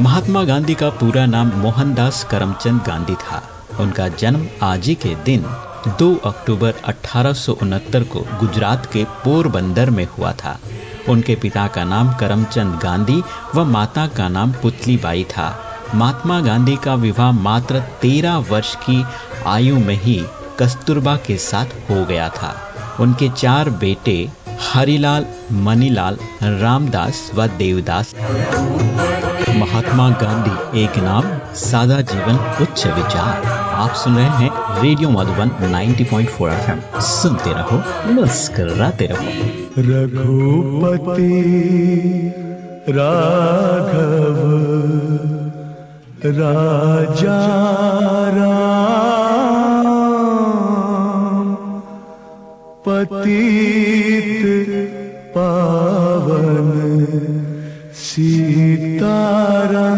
महात्मा गांधी का पूरा नाम मोहनदास करमचंद गांधी था। उनका जन्म आज ही के दिन 2 अक्टूबर अठारह को गुजरात के पोरबंदर में हुआ था। उनके पिता का नाम करमचंद गांधी व माता का नाम पुतलीबाई था। महात्मा गांधी का विवाह मात्र तेरह वर्ष की आयु में ही कस्तूरबा के साथ हो गया था। उनके चार बेटे हरिलाल मनीलाल रामदास व देवदास। महात्मा गांधी, एक नाम, सादा जीवन, उच्च विचार। आप सुन रहे हैं रेडियो मधुबन 90.4 एफएम। सुनते रहो, मुस्कराते रहो। रघुपति राघव, राजा राम। पतित पावन सीतारा